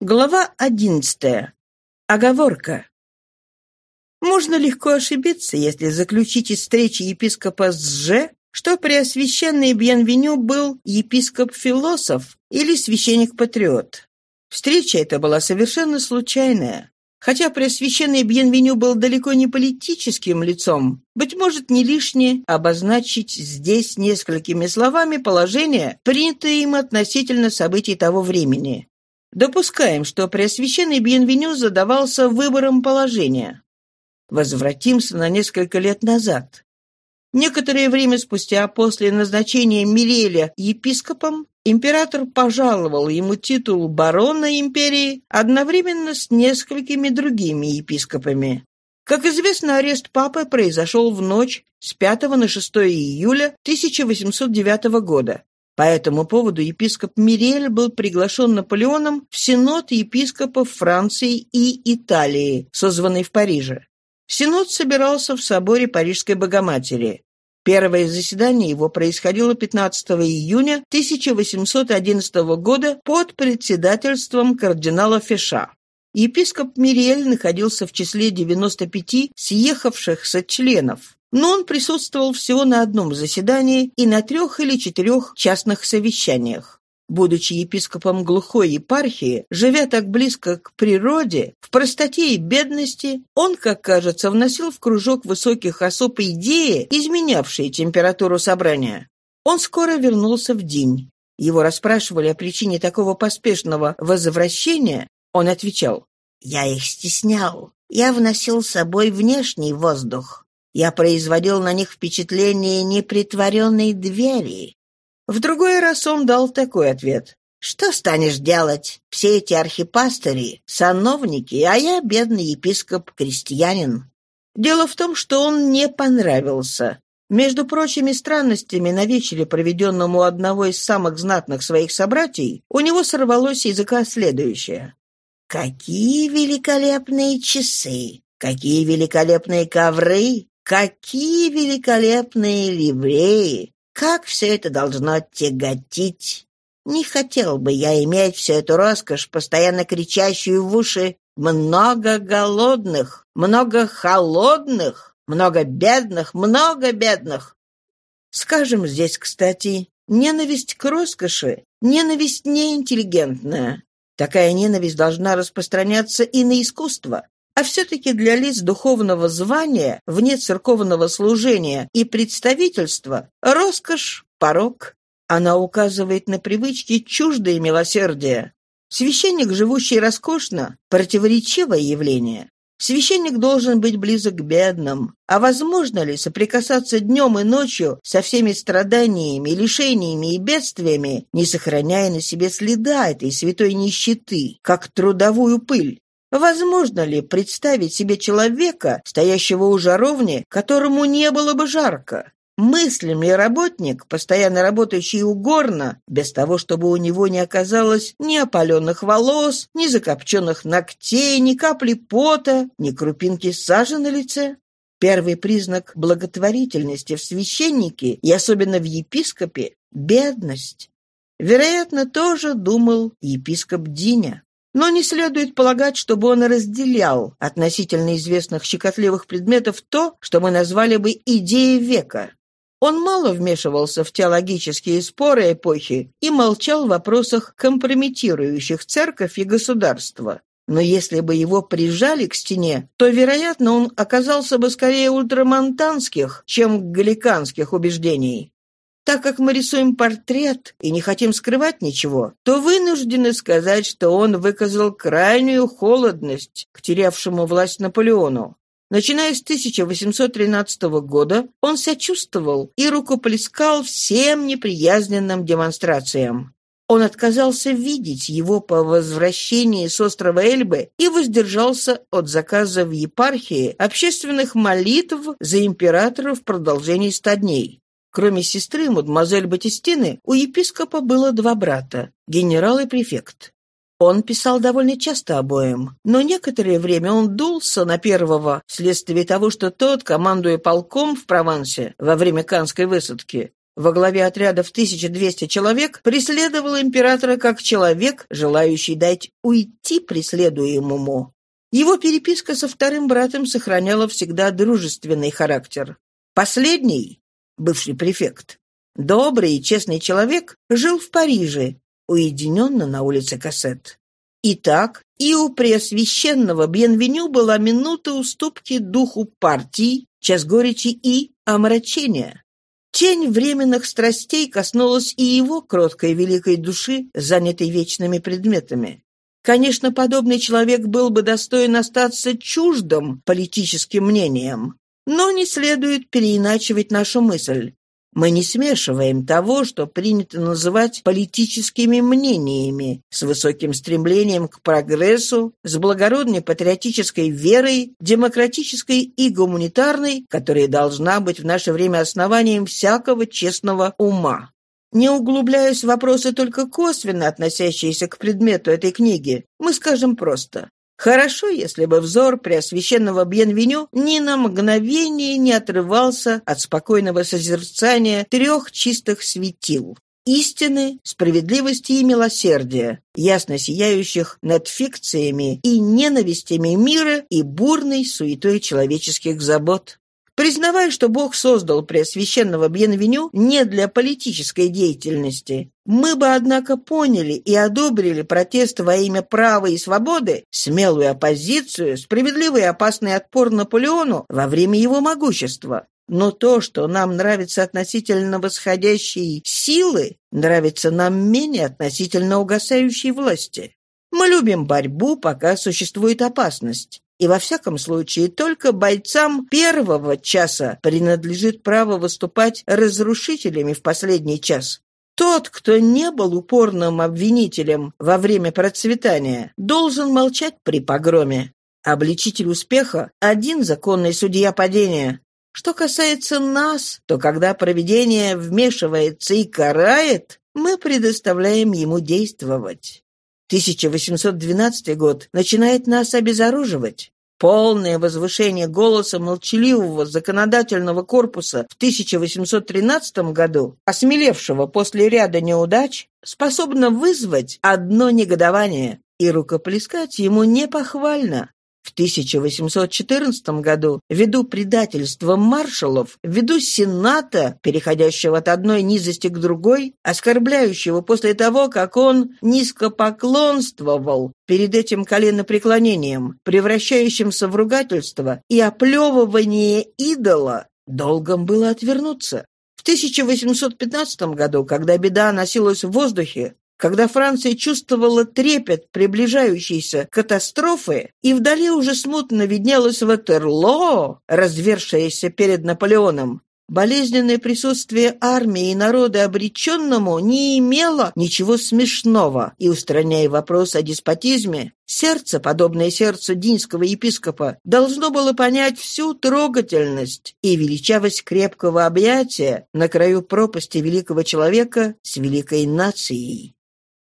Глава одиннадцатая. Оговорка. Можно легко ошибиться, если заключить из встречи епископа с Ж, что преосвященный Бьенвеню был епископ-философ или священник-патриот. Встреча эта была совершенно случайная. Хотя Преосвященный Бьенвеню был далеко не политическим лицом, быть может, не лишнее обозначить здесь несколькими словами положение, принятое им относительно событий того времени. Допускаем, что Преосвященный Бьенвеню задавался выбором положения. Возвратимся на несколько лет назад. Некоторое время спустя, после назначения Миреля епископом, император пожаловал ему титул барона империи одновременно с несколькими другими епископами. Как известно, арест папы произошел в ночь с 5 на 6 июля 1809 года. По этому поводу епископ Мирель был приглашен Наполеоном в Синод епископов Франции и Италии, созванный в Париже. Синод собирался в соборе Парижской Богоматери. Первое заседание его происходило 15 июня 1811 года под председательством кардинала Феша. Епископ Мириэль находился в числе 95 съехавшихся членов но он присутствовал всего на одном заседании и на трех или четырех частных совещаниях. Будучи епископом глухой епархии, живя так близко к природе, в простоте и бедности, он, как кажется, вносил в кружок высоких особ идеи, изменявшие температуру собрания. Он скоро вернулся в день. Его расспрашивали о причине такого поспешного возвращения. Он отвечал, «Я их стеснял. Я вносил с собой внешний воздух. Я производил на них впечатление непритворенной двери. В другой раз он дал такой ответ. «Что станешь делать? Все эти архипастыри — сановники, а я бедный епископ-крестьянин». Дело в том, что он не понравился. Между прочими странностями, на вечере, проведенном у одного из самых знатных своих собратьей, у него сорвалось языка следующее. «Какие великолепные часы! Какие великолепные ковры! Какие великолепные ливреи! Как все это должно тяготить! Не хотел бы я иметь всю эту роскошь, постоянно кричащую в уши «много голодных, много холодных, много бедных, много бедных». Скажем здесь, кстати, ненависть к роскоши, ненависть неинтеллигентная. Такая ненависть должна распространяться и на искусство. А все-таки для лиц духовного звания, вне церковного служения и представительства, роскошь – порог. Она указывает на привычки чуждые милосердия. Священник, живущий роскошно, противоречивое явление. Священник должен быть близок к бедным. А возможно ли соприкасаться днем и ночью со всеми страданиями, лишениями и бедствиями, не сохраняя на себе следа этой святой нищеты, как трудовую пыль? Возможно ли представить себе человека, стоящего у жаровни, которому не было бы жарко? Мыслим ли работник, постоянно работающий у горна, без того, чтобы у него не оказалось ни опаленных волос, ни закопченных ногтей, ни капли пота, ни крупинки сажи на лице? Первый признак благотворительности в священнике и особенно в епископе – бедность. Вероятно, тоже думал епископ Диня. Но не следует полагать, чтобы он разделял относительно известных щекотливых предметов то, что мы назвали бы идеей века. Он мало вмешивался в теологические споры эпохи и молчал в вопросах, компрометирующих церковь и государство. Но если бы его прижали к стене, то, вероятно, он оказался бы скорее ультрамонтанских, чем галиканских убеждений. Так как мы рисуем портрет и не хотим скрывать ничего, то вынуждены сказать, что он выказал крайнюю холодность к терявшему власть Наполеону. Начиная с 1813 года он сочувствовал и рукоплескал всем неприязненным демонстрациям. Он отказался видеть его по возвращении с острова Эльбы и воздержался от заказа в епархии общественных молитв за императора в продолжении ста дней. Кроме сестры, мадемуазель Батистины, у епископа было два брата – генерал и префект. Он писал довольно часто обоим, но некоторое время он дулся на первого вследствие того, что тот, командуя полком в Провансе во время Канской высадки, во главе отряда в 1200 человек преследовал императора как человек, желающий дать уйти преследуемому. Его переписка со вторым братом сохраняла всегда дружественный характер. Последний, бывший префект, добрый и честный человек, жил в Париже, уединенно на улице Кассет. Итак, и у Преосвященного Бьенвеню была минута уступки духу партии, час горечи и омрачения. Тень временных страстей коснулась и его кроткой великой души, занятой вечными предметами. Конечно, подобный человек был бы достоин остаться чуждым политическим мнением, но не следует переиначивать нашу мысль. Мы не смешиваем того, что принято называть политическими мнениями, с высоким стремлением к прогрессу, с благородной патриотической верой, демократической и гуманитарной, которая должна быть в наше время основанием всякого честного ума. Не углубляясь в вопросы только косвенно относящиеся к предмету этой книги, мы скажем просто Хорошо, если бы взор Преосвященного Бьенвеню ни на мгновение не отрывался от спокойного созерцания трех чистых светил истины, справедливости и милосердия, ясно сияющих над фикциями и ненавистями мира и бурной суетой человеческих забот. Признавая, что Бог создал Преосвященного Бьенвеню не для политической деятельности, мы бы, однако, поняли и одобрили протест во имя права и свободы, смелую оппозицию, справедливый и опасный отпор Наполеону во время его могущества. Но то, что нам нравится относительно восходящей силы, нравится нам менее относительно угасающей власти. Мы любим борьбу, пока существует опасность. И во всяком случае только бойцам первого часа принадлежит право выступать разрушителями в последний час. Тот, кто не был упорным обвинителем во время процветания, должен молчать при погроме. Обличитель успеха – один законный судья падения. Что касается нас, то когда провидение вмешивается и карает, мы предоставляем ему действовать. 1812 год начинает нас обезоруживать. Полное возвышение голоса молчаливого законодательного корпуса в 1813 году, осмелевшего после ряда неудач, способно вызвать одно негодование, и рукоплескать ему непохвально. В 1814 году, ввиду предательства маршалов, ввиду Сената, переходящего от одной низости к другой, оскорбляющего после того, как он низкопоклонствовал перед этим коленопреклонением, превращающимся в ругательство и оплевывание идола, долгом было отвернуться. В 1815 году, когда беда носилась в воздухе, когда Франция чувствовала трепет приближающейся катастрофы, и вдали уже смутно виднелось Ватерлоо, развершееся перед Наполеоном, болезненное присутствие армии и народа обреченному не имело ничего смешного, и, устраняя вопрос о деспотизме, сердце, подобное сердцу динского епископа, должно было понять всю трогательность и величавость крепкого объятия на краю пропасти великого человека с великой нацией.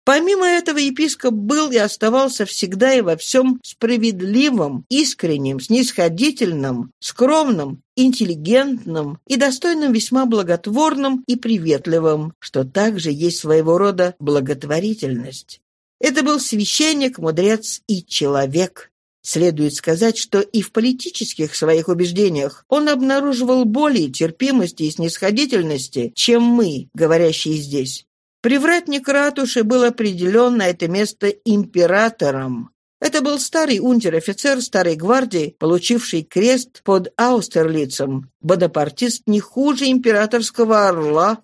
Помимо этого, епископ был и оставался всегда и во всем справедливым, искренним, снисходительным, скромным, интеллигентным и достойным весьма благотворным и приветливым, что также есть своего рода благотворительность. Это был священник, мудрец и человек. Следует сказать, что и в политических своих убеждениях он обнаруживал более терпимости и снисходительности, чем мы, говорящие здесь. Привратник ратуши был определен на это место императором. Это был старый унтер-офицер старой гвардии, получивший крест под Аустерлицем, бонапартист не хуже императорского орла.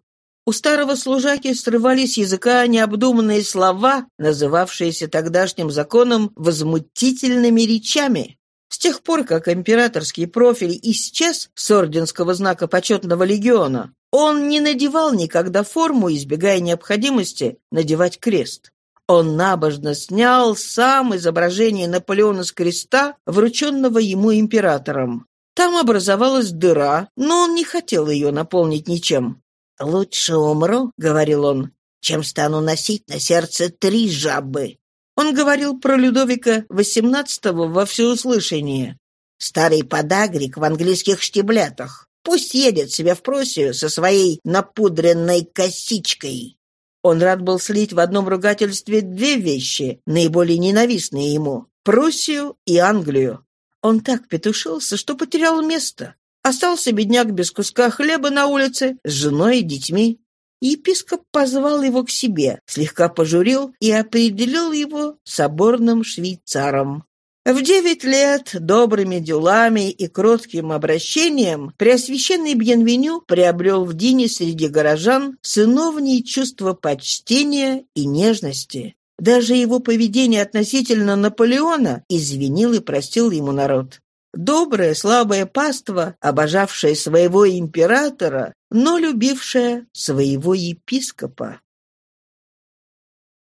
У старого служаки срывались языка необдуманные слова, называвшиеся тогдашним законом возмутительными речами. С тех пор, как императорский профиль исчез с орденского знака почетного легиона, он не надевал никогда форму, избегая необходимости надевать крест. Он набожно снял сам изображение Наполеона с креста, врученного ему императором. Там образовалась дыра, но он не хотел ее наполнить ничем. «Лучше умру», — говорил он, — «чем стану носить на сердце три жабы». Он говорил про Людовика XVIII во всеуслышание. «Старый подагрик в английских штиблетах. Пусть едет себе в Пруссию со своей напудренной косичкой. Он рад был слить в одном ругательстве две вещи, наиболее ненавистные ему — Пруссию и Англию. Он так петушился, что потерял место. Остался бедняк без куска хлеба на улице с женой и детьми. Епископ позвал его к себе, слегка пожурил и определил его соборным швейцаром. В девять лет добрыми делами и кротким обращением Преосвященный Бьенвеню приобрел в Дине среди горожан сыновние чувства почтения и нежности. Даже его поведение относительно Наполеона извинил и простил ему народ. Добрая, слабая паства, обожавшая своего императора, но любившая своего епископа.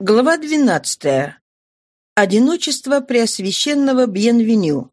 Глава двенадцатая. Одиночество Преосвященного Бьенвеню.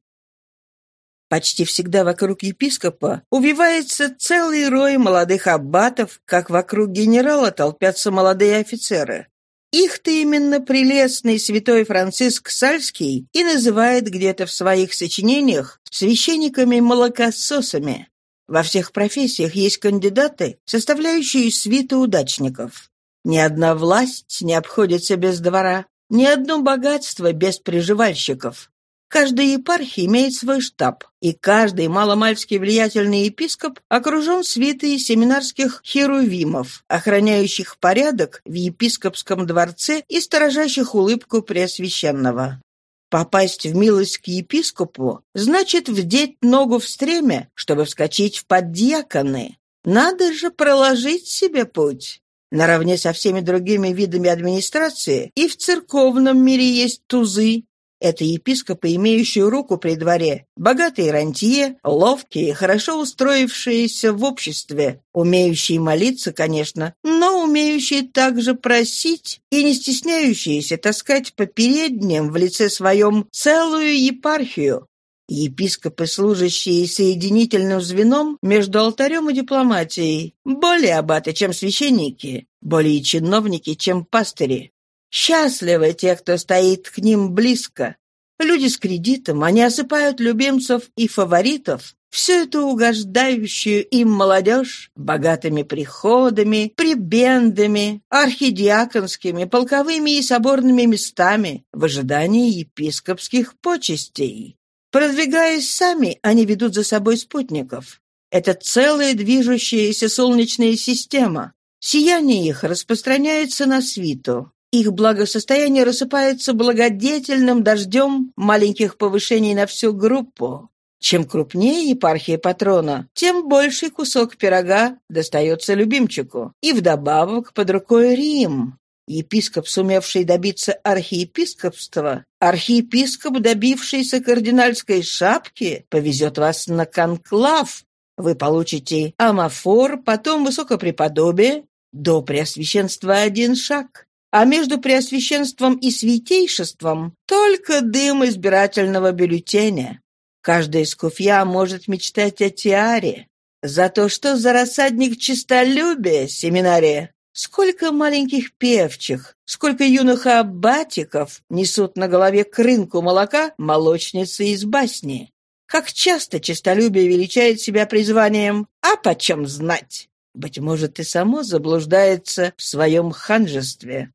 Почти всегда вокруг епископа увивается целый рой молодых аббатов, как вокруг генерала толпятся молодые офицеры. Их-то именно прелестный святой Франциск Сальский и называет где-то в своих сочинениях священниками-молокососами. Во всех профессиях есть кандидаты, составляющие свиту удачников. Ни одна власть не обходится без двора. Ни одно богатство без приживальщиков. Каждая епархия имеет свой штаб, и каждый маломальский влиятельный епископ окружен свитой семинарских херувимов, охраняющих порядок в епископском дворце и сторожащих улыбку Преосвященного. Попасть в милость к епископу значит вдеть ногу в стремя, чтобы вскочить в поддьяконы. Надо же проложить себе путь. Наравне со всеми другими видами администрации и в церковном мире есть тузы. Это епископы, имеющие руку при дворе, богатые рантье, ловкие, хорошо устроившиеся в обществе, умеющие молиться, конечно, но умеющие также просить и не стесняющиеся таскать по передним в лице своем целую епархию, Епископы, служащие соединительным звеном между алтарем и дипломатией, более аббаты, чем священники, более чиновники, чем пастыри. Счастливы те, кто стоит к ним близко. Люди с кредитом, они осыпают любимцев и фаворитов, все это угождающую им молодежь богатыми приходами, прибендами, архидиаконскими, полковыми и соборными местами в ожидании епископских почестей. Продвигаясь сами, они ведут за собой спутников. Это целая движущаяся солнечная система. Сияние их распространяется на свиту. Их благосостояние рассыпается благодетельным дождем маленьких повышений на всю группу. Чем крупнее епархия патрона, тем больший кусок пирога достается любимчику. И вдобавок под рукой Рим, Епископ, сумевший добиться архиепископства, архиепископ, добившийся кардинальской шапки, повезет вас на конклав. Вы получите амафор, потом высокопреподобие, до преосвященства один шаг. А между преосвященством и святейшеством только дым избирательного бюллетеня. Каждая скуфья может мечтать о тиаре. За то, что за рассадник честолюбия, семинария, Сколько маленьких певчих, сколько юных аббатиков несут на голове к рынку молока молочницы из басни. Как часто честолюбие величает себя призванием «А почем знать?» Быть может, и само заблуждается в своем ханжестве.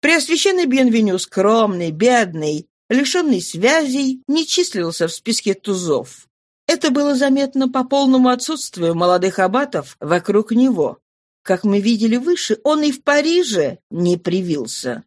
Преосвященный Бенвеню, скромный, бедный, лишенный связей, не числился в списке тузов. Это было заметно по полному отсутствию молодых аббатов вокруг него. Как мы видели выше, он и в Париже не привился.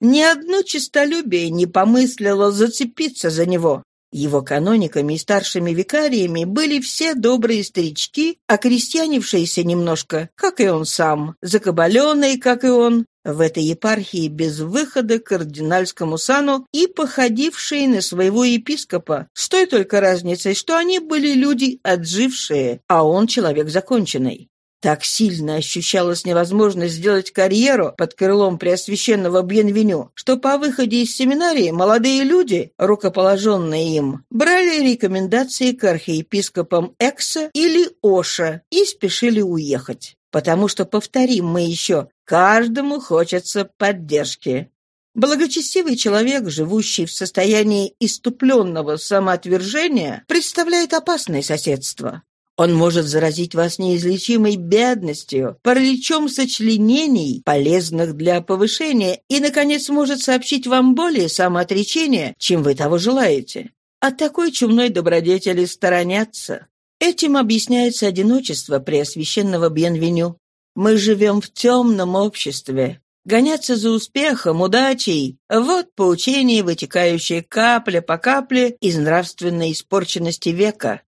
Ни одно честолюбие не помыслило зацепиться за него. Его канониками и старшими викариями были все добрые старички, окрестьянившиеся немножко, как и он сам, закабаленные, как и он, в этой епархии без выхода к кардинальскому сану и походившие на своего епископа, с той только разницей, что они были люди отжившие, а он человек законченный. Так сильно ощущалась невозможность сделать карьеру под крылом Преосвященного Бьенвеню, что по выходе из семинарии молодые люди, рукоположенные им, брали рекомендации к архиепископам Экса или Оша и спешили уехать. Потому что, повторим мы еще, каждому хочется поддержки. Благочестивый человек, живущий в состоянии иступленного самоотвержения, представляет опасное соседство. Он может заразить вас неизлечимой бедностью, параличом сочленений, полезных для повышения, и, наконец, может сообщить вам более самоотречения, чем вы того желаете. От такой чумной добродетели сторонятся. Этим объясняется одиночество преосвященного Бьенвеню. Мы живем в темном обществе. Гоняться за успехом, удачей — вот поучение, вытекающее капля по капле из нравственной испорченности века.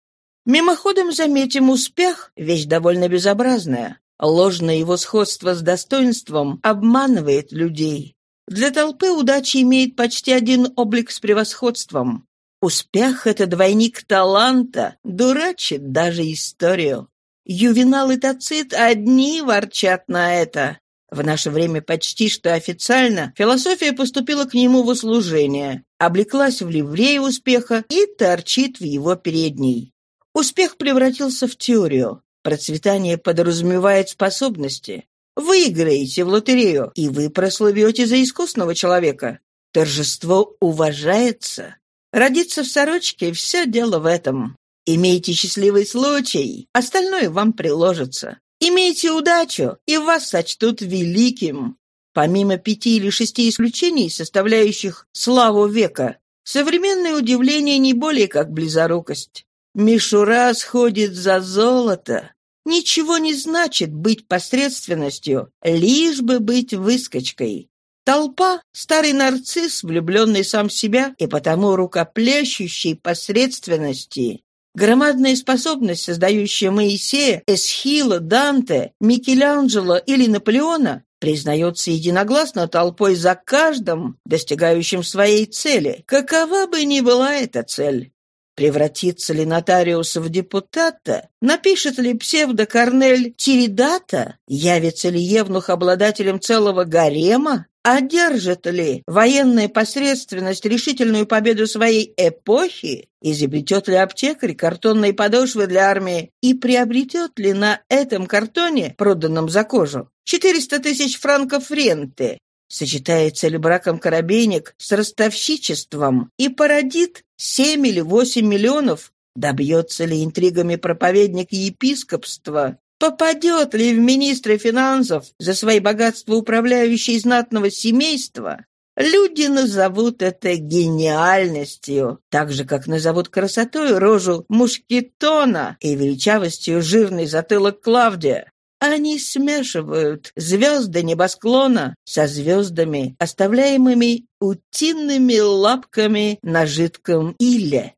Мимоходом заметим успех — вещь довольно безобразная. Ложное его сходство с достоинством обманывает людей. Для толпы удача имеет почти один облик с превосходством. Успех — это двойник таланта, дурачит даже историю. Ювенал и Тацит одни ворчат на это. В наше время почти что официально философия поступила к нему в услужение, облеклась в ливрей успеха и торчит в его передней. Успех превратился в теорию. Процветание подразумевает способности. Выиграете в лотерею, и вы прослывете за искусного человека. Торжество уважается. Родиться в сорочке — все дело в этом. Имейте счастливый случай, остальное вам приложится. Имейте удачу, и вас сочтут великим. Помимо пяти или шести исключений, составляющих славу века, современное удивление не более как близорукость. Мишура сходит за золото. Ничего не значит быть посредственностью, лишь бы быть выскочкой. Толпа — старый нарцисс, влюбленный сам в себя и потому рукоплещущий посредственности. Громадная способность, создающая Моисея, Эсхила, Данте, Микеланджело или Наполеона, признается единогласно толпой за каждым, достигающим своей цели, какова бы ни была эта цель. Превратится ли нотариус в депутата? Напишет ли псевдокорнель Тиридата? Явится ли Евнух обладателем целого гарема? Одержит ли военная посредственность решительную победу своей эпохи? Изобретет ли аптекарь картонные подошвы для армии? И приобретет ли на этом картоне, проданном за кожу, 400 тысяч франков ренты? Сочетается ли браком коробейник с ростовщичеством и породит 7 или 8 миллионов? Добьется ли интригами проповедник епископства? Попадет ли в министры финансов за свои богатства управляющий знатного семейства? Люди назовут это гениальностью, так же, как назовут красотой рожу Мушкетона и величавостью жирный затылок Клавдия. Они смешивают звезды небосклона со звездами, оставляемыми утиными лапками на жидком иле.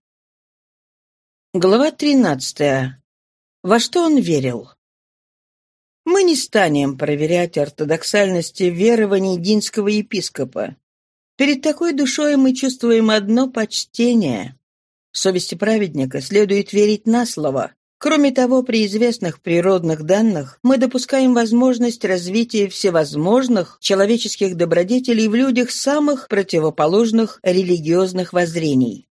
Глава тринадцатая. Во что он верил? Мы не станем проверять ортодоксальности верований динского епископа. Перед такой душой мы чувствуем одно почтение. Совести праведника следует верить на слово. Кроме того, при известных природных данных мы допускаем возможность развития всевозможных человеческих добродетелей в людях самых противоположных религиозных воззрений.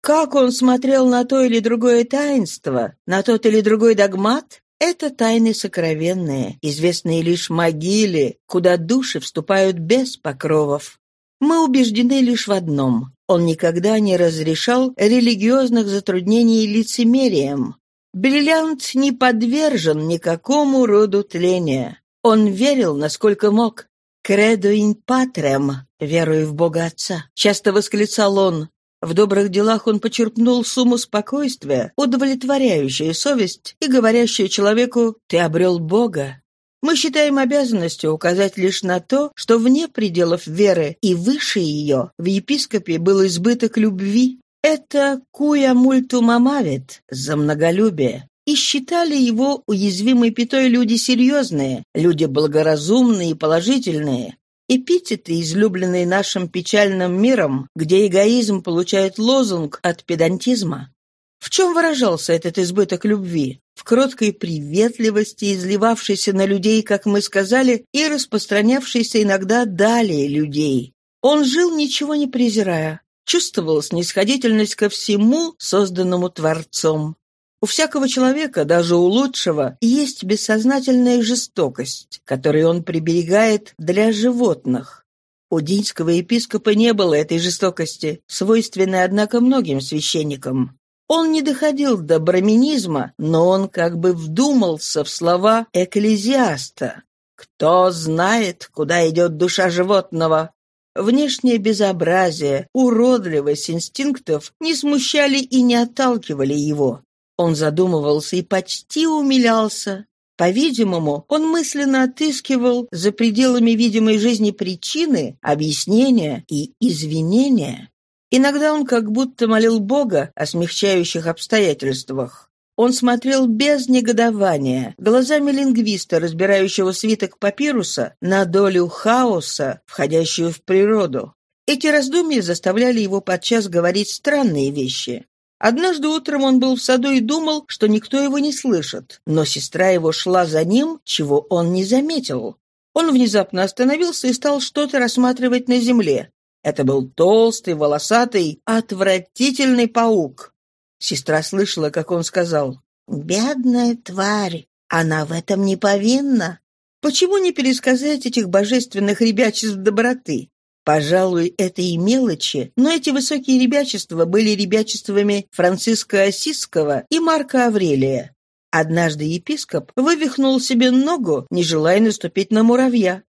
Как он смотрел на то или другое таинство, на тот или другой догмат, это тайны сокровенные, известные лишь могиле, куда души вступают без покровов. Мы убеждены лишь в одном. Он никогда не разрешал религиозных затруднений лицемерием. Бриллиант не подвержен никакому роду тления. Он верил, насколько мог. «Кредо ин патрем» — веруя в Бога Отца. Часто восклицал он, в добрых делах он почерпнул сумму спокойствия, удовлетворяющую совесть и говорящую человеку «ты обрел Бога». Мы считаем обязанностью указать лишь на то, что вне пределов веры и выше ее в епископе был избыток любви. Это «куя мультум амавит» за многолюбие. И считали его уязвимой пятой люди серьезные, люди благоразумные и положительные, Эпитеты, излюбленные нашим печальным миром, где эгоизм получает лозунг от педантизма. В чем выражался этот избыток любви? В кроткой приветливости, изливавшейся на людей, как мы сказали, и распространявшейся иногда далее людей. Он жил, ничего не презирая, чувствовал снисходительность ко всему, созданному Творцом. У всякого человека, даже у лучшего, есть бессознательная жестокость, которую он приберегает для животных. У динского епископа не было этой жестокости, свойственной, однако, многим священникам. Он не доходил до браминизма, но он как бы вдумался в слова экклезиаста. «Кто знает, куда идет душа животного?» Внешнее безобразие, уродливость инстинктов не смущали и не отталкивали его. Он задумывался и почти умилялся. По-видимому, он мысленно отыскивал за пределами видимой жизни причины, объяснения и извинения. Иногда он как будто молил Бога о смягчающих обстоятельствах. Он смотрел без негодования, глазами лингвиста, разбирающего свиток папируса, на долю хаоса, входящую в природу. Эти раздумья заставляли его подчас говорить странные вещи. Однажды утром он был в саду и думал, что никто его не слышит, но сестра его шла за ним, чего он не заметил. Он внезапно остановился и стал что-то рассматривать на земле. Это был толстый, волосатый, отвратительный паук. Сестра слышала, как он сказал, «Бедная тварь, она в этом не повинна». Почему не пересказать этих божественных ребячеств доброты? Пожалуй, это и мелочи, но эти высокие ребячества были ребячествами Франциска Осиского и Марка Аврелия. Однажды епископ вывихнул себе ногу, не желая наступить на муравья.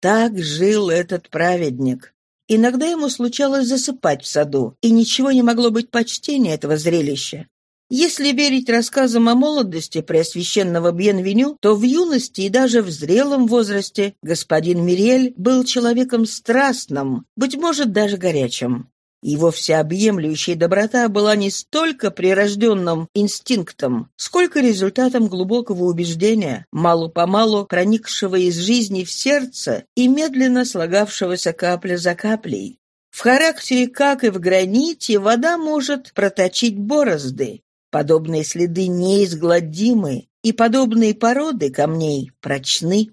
Так жил этот праведник. Иногда ему случалось засыпать в саду, и ничего не могло быть почтения этого зрелища. Если верить рассказам о молодости Преосвященного Бьенвеню, то в юности и даже в зрелом возрасте господин Мириэль был человеком страстным, быть может, даже горячим. Его всеобъемлющая доброта была не столько прирожденным инстинктом, сколько результатом глубокого убеждения, мало-помалу проникшего из жизни в сердце и медленно слагавшегося капля за каплей. В характере, как и в граните, вода может проточить борозды. Подобные следы неизгладимы, и подобные породы камней прочны.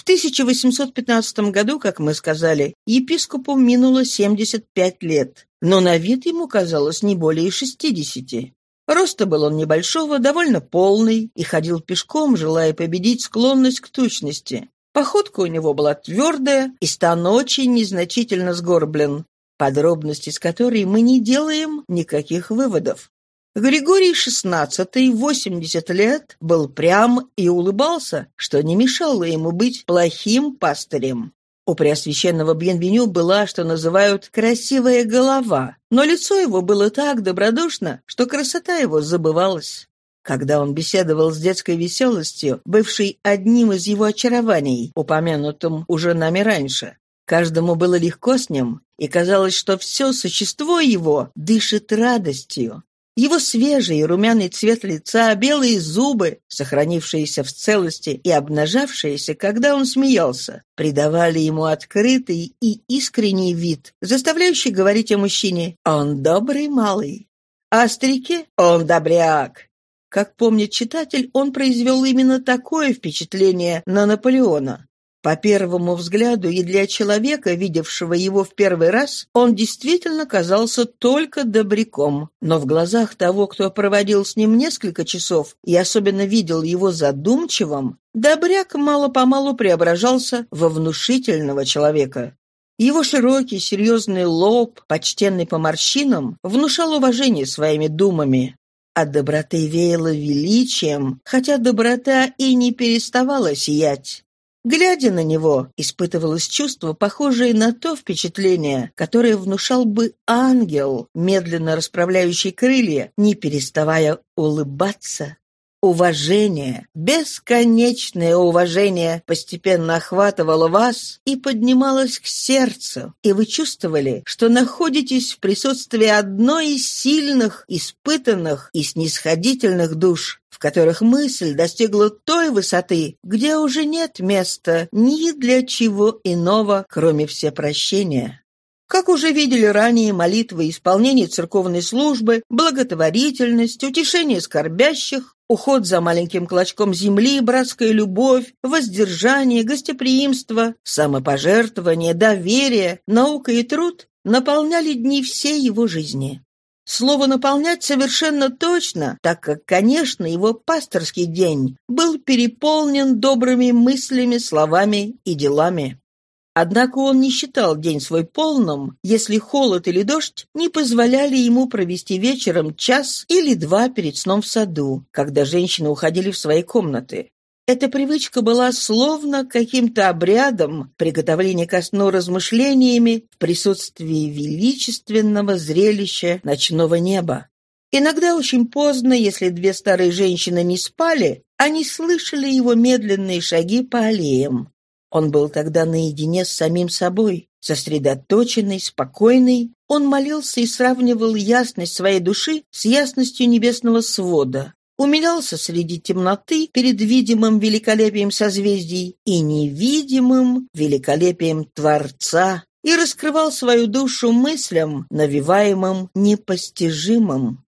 В 1815 году, как мы сказали, епископу минуло 75 лет, но на вид ему казалось не более 60. Роста был он небольшого, довольно полный, и ходил пешком, желая победить склонность к тучности. Походка у него была твердая, и стан очень незначительно сгорблен, подробности с которой мы не делаем никаких выводов. Григорий XVI, 80 лет, был прям и улыбался, что не мешало ему быть плохим пастырем. У Преосвященного Бьенвеню была, что называют, красивая голова, но лицо его было так добродушно, что красота его забывалась. Когда он беседовал с детской веселостью, бывшей одним из его очарований, упомянутым уже нами раньше, каждому было легко с ним, и казалось, что все существо его дышит радостью. Его свежий румяный цвет лица, белые зубы, сохранившиеся в целости и обнажавшиеся, когда он смеялся, придавали ему открытый и искренний вид, заставляющий говорить о мужчине «он добрый малый», а старике «он добряк». Как помнит читатель, он произвел именно такое впечатление на Наполеона. По первому взгляду и для человека, видевшего его в первый раз, он действительно казался только добряком. Но в глазах того, кто проводил с ним несколько часов и особенно видел его задумчивым, добряк мало-помалу преображался во внушительного человека. Его широкий, серьезный лоб, почтенный по морщинам, внушал уважение своими думами. От доброты веяло величием, хотя доброта и не переставала сиять. Глядя на него, испытывалось чувство, похожее на то впечатление, которое внушал бы ангел, медленно расправляющий крылья, не переставая улыбаться. Уважение, бесконечное уважение постепенно охватывало вас и поднималось к сердцу, и вы чувствовали, что находитесь в присутствии одной из сильных, испытанных и снисходительных душ, в которых мысль достигла той высоты, где уже нет места ни для чего иного, кроме всепрощения. Как уже видели ранее, молитвы, исполнение церковной службы, благотворительность, утешение скорбящих, уход за маленьким клочком земли, братская любовь, воздержание, гостеприимство, самопожертвование, доверие, наука и труд наполняли дни всей его жизни. Слово «наполнять» совершенно точно, так как, конечно, его пасторский день был переполнен добрыми мыслями, словами и делами. Однако он не считал день свой полным, если холод или дождь не позволяли ему провести вечером час или два перед сном в саду, когда женщины уходили в свои комнаты. Эта привычка была словно каким-то обрядом приготовления ко сну размышлениями в присутствии величественного зрелища ночного неба. Иногда очень поздно, если две старые женщины не спали, они слышали его медленные шаги по аллеям. Он был тогда наедине с самим собой, сосредоточенный, спокойный. Он молился и сравнивал ясность своей души с ясностью небесного свода умилялся среди темноты перед видимым великолепием созвездий и невидимым великолепием Творца и раскрывал свою душу мыслям, навиваемым непостижимым.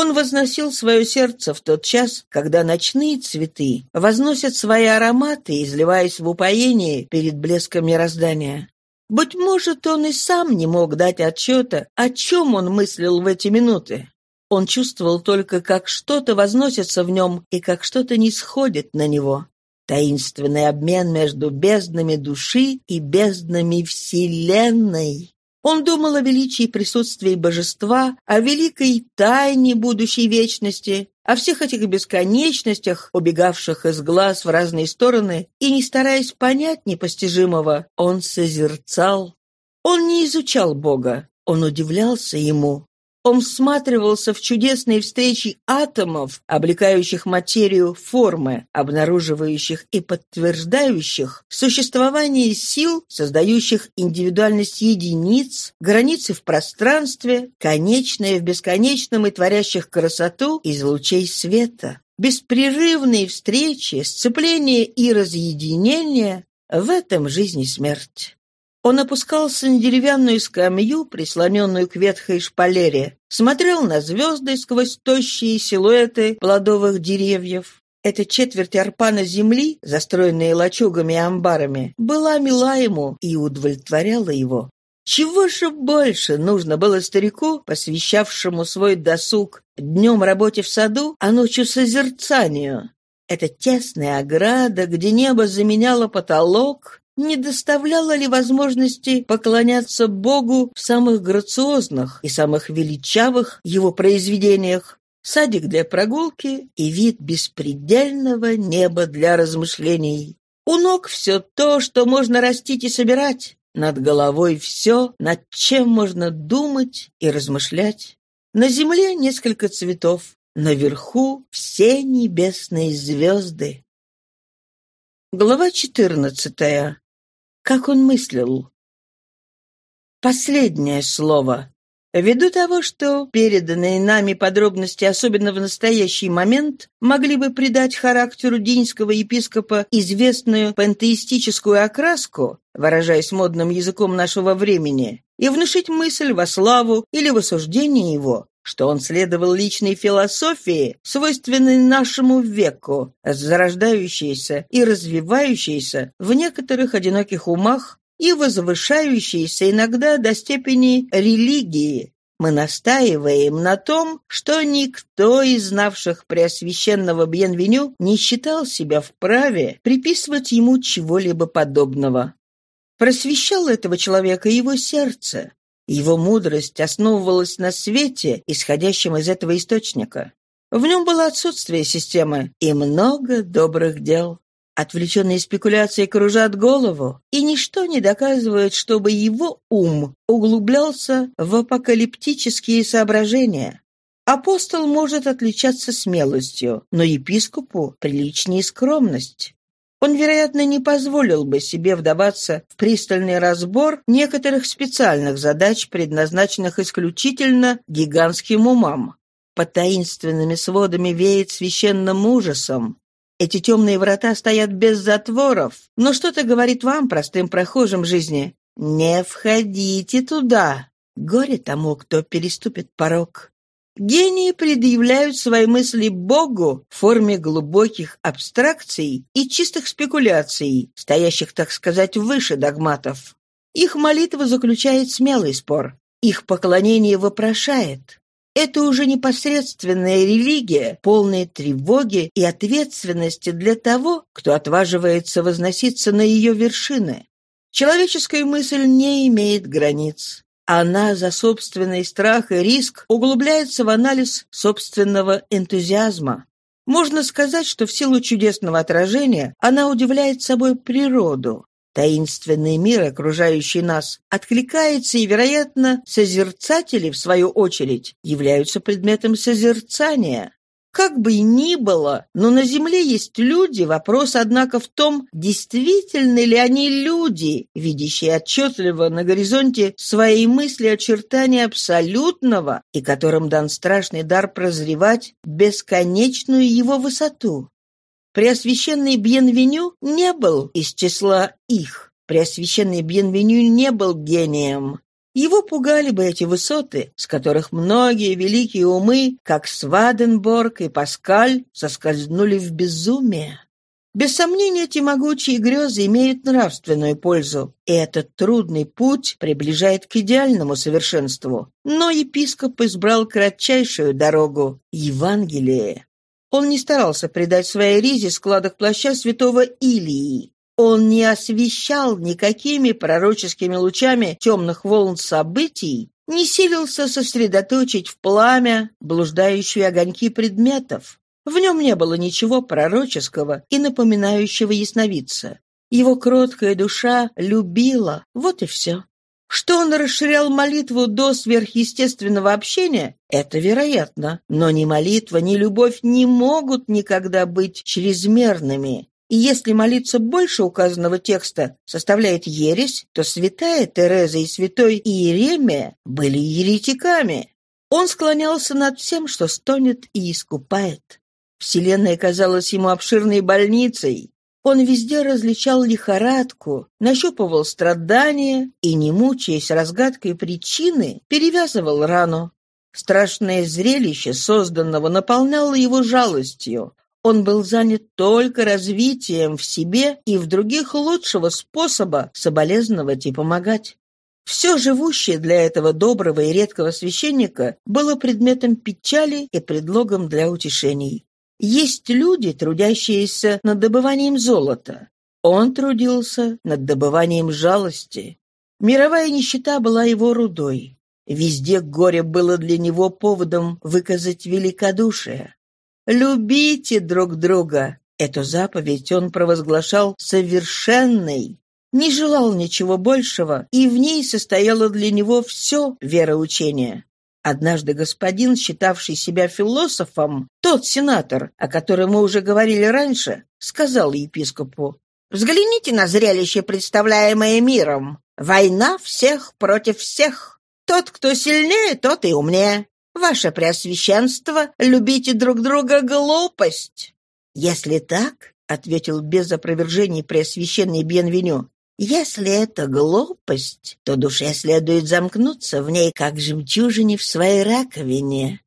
Он возносил свое сердце в тот час, когда ночные цветы возносят свои ароматы, изливаясь в упоение перед блеском мироздания. Быть может, он и сам не мог дать отчета, о чем он мыслил в эти минуты. Он чувствовал только, как что-то возносится в нем и как что-то не сходит на него. Таинственный обмен между безднами души и безднами Вселенной. Он думал о величии присутствия божества, о великой тайне будущей вечности, о всех этих бесконечностях, убегавших из глаз в разные стороны, и, не стараясь понять непостижимого, он созерцал. Он не изучал Бога, он удивлялся ему, он всматривался в чудесные встречи атомов, облекающих материю формы, обнаруживающих и подтверждающих существование сил, создающих индивидуальность единиц, границы в пространстве, конечное в бесконечном и творящих красоту из лучей света. Беспрерывные встречи, сцепление и разъединение — в этом жизнь и смерть. Он опускался на деревянную скамью, прислоненную к ветхой шпалере, смотрел на звезды сквозь тощие силуэты плодовых деревьев. Эта четверть арпана земли, застроенная лачугами и амбарами, была мила ему и удовлетворяла его. Чего же больше нужно было старику, посвящавшему свой досуг днем работе в саду, а ночью созерцанию? Это тесная ограда, где небо заменяло потолок, не доставляло ли возможности поклоняться Богу в самых грациозных и самых величавых его произведениях, садик для прогулки и вид беспредельного неба для размышлений. У ног все то, что можно растить и собирать, над головой все, над чем можно думать и размышлять. На земле несколько цветов, наверху все небесные звезды. Глава четырнадцатая. Как он мыслил? Последнее слово. Ввиду того, что переданные нами подробности, особенно в настоящий момент, могли бы придать характеру динского епископа известную пантеистическую окраску, выражаясь модным языком нашего времени, и внушить мысль во славу или в осуждение его, что он следовал личной философии, свойственной нашему веку, зарождающейся и развивающейся в некоторых одиноких умах и возвышающейся иногда до степени религии. Мы настаиваем на том, что никто из знавших Преосвященного Бьенвеню не считал себя вправе приписывать ему чего-либо подобного. Просвещало этого человека его сердце, его мудрость основывалась на свете, исходящем из этого источника. В нем было отсутствие системы и много добрых дел. Отвлеченные спекуляции кружат голову, и ничто не доказывает, чтобы его ум углублялся в апокалиптические соображения. Апостол может отличаться смелостью, но епископу приличнее скромность. Он, вероятно, не позволил бы себе вдаваться в пристальный разбор некоторых специальных задач, предназначенных исключительно гигантским умам. Под таинственными сводами веет священным ужасом. Эти темные врата стоят без затворов, но что-то говорит вам, простым прохожим жизни. Не входите туда. Горе тому, кто переступит порог. Гении предъявляют свои мысли Богу в форме глубоких абстракций и чистых спекуляций, стоящих, так сказать, выше догматов. Их молитва заключает смелый спор. Их поклонение вопрошает. Это уже непосредственная религия, полная тревоги и ответственности для того, кто отваживается возноситься на ее вершины. Человеческая мысль не имеет границ. Она за собственный страх и риск углубляется в анализ собственного энтузиазма. Можно сказать, что в силу чудесного отражения она удивляет собой природу. Таинственный мир, окружающий нас, откликается, и, вероятно, созерцатели, в свою очередь, являются предметом созерцания. Как бы ни было, но на Земле есть люди, вопрос, однако, в том, действительно ли они люди, видящие отчетливо на горизонте свои мысли очертания абсолютного и которым дан страшный дар прозревать бесконечную его высоту. Преосвященный Бьенвеню не был из числа их. Преосвященный Бьенвеню не был гением. Его пугали бы эти высоты, с которых многие великие умы, как Сваденборг и Паскаль, соскользнули в безумие. Без сомнения, эти могучие грезы имеют нравственную пользу, и этот трудный путь приближает к идеальному совершенству. Но епископ избрал кратчайшую дорогу — Евангелие. Он не старался придать своей ризе складок плаща святого Илии. Он не освещал никакими пророческими лучами темных волн событий, не силился сосредоточить в пламя блуждающие огоньки предметов. В нем не было ничего пророческого и напоминающего ясновидца. Его кроткая душа любила, вот и все. Что он расширял молитву до сверхъестественного общения, это вероятно, но ни молитва, ни любовь не могут никогда быть чрезмерными. И если молиться больше указанного текста составляет ересь, то святая Тереза и святой Иеремия были еретиками. Он склонялся над всем, что стонет и искупает. Вселенная казалась ему обширной больницей, он везде различал лихорадку, нащупывал страдания и, не мучаясь разгадкой причины, перевязывал рану. Страшное зрелище созданного наполняло его жалостью. Он был занят только развитием в себе и в других лучшего способа соболезновать и помогать. Все живущее для этого доброго и редкого священника было предметом печали и предлогом для утешений. Есть люди, трудящиеся над добыванием золота. Он трудился над добыванием жалости. Мировая нищета была его рудой. Везде горе было для него поводом выказать великодушие. «Любите друг друга!» Эту заповедь он провозглашал совершенной. Не желал ничего большего, и в ней состояло для него все вероучение. Однажды господин, считавший себя философом, тот сенатор, о котором мы уже говорили раньше, сказал епископу, «Взгляните на зрелище, представляемое миром. Война всех против всех. Тот, кто сильнее, тот и умнее. Ваше Преосвященство, любите друг друга глупость». «Если так, — ответил без опровержений Преосвященный Бенвеню, если это глупость, то душе следует замкнуться в ней, как жемчужине в своей раковине.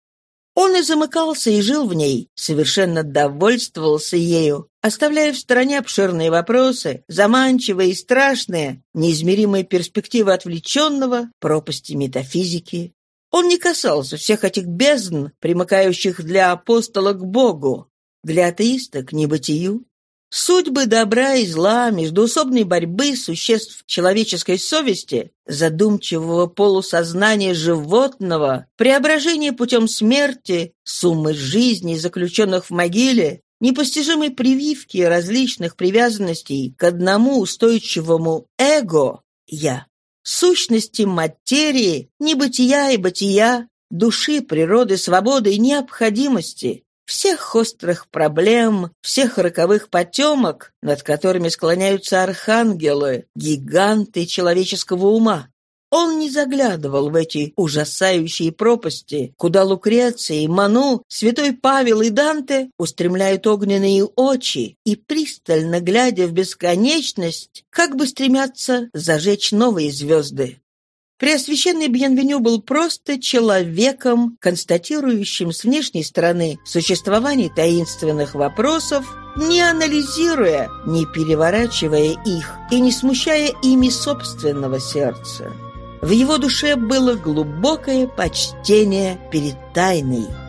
Он и замыкался, и жил в ней, совершенно довольствовался ею, оставляя в стороне обширные вопросы, заманчивые и страшные, неизмеримые перспективы отвлеченного, пропасти метафизики. Он не касался всех этих бездн, примыкающих для апостола к Богу, для атеиста к небытию, Судьбы добра и зла, междуусобной борьбы существ человеческой совести, задумчивого полусознания животного, преображение путем смерти, суммы жизней, заключенных в могиле, непостижимой прививки различных привязанностей к одному устойчивому эго «я», сущности материи, небытия и бытия, души, природы, свободы и необходимости, всех острых проблем, всех роковых потемок, над которыми склоняются архангелы, гиганты человеческого ума. Он не заглядывал в эти ужасающие пропасти, куда Лукреция и Ману, святой Павел и Данте устремляют огненные очи и, пристально глядя в бесконечность, как бы стремятся зажечь новые звезды. Преосвященный Бьенвеню был просто человеком, констатирующим с внешней стороны существование таинственных вопросов, не анализируя, не переворачивая их и не смущая ими собственного сердца. В его душе было глубокое почтение перед тайной –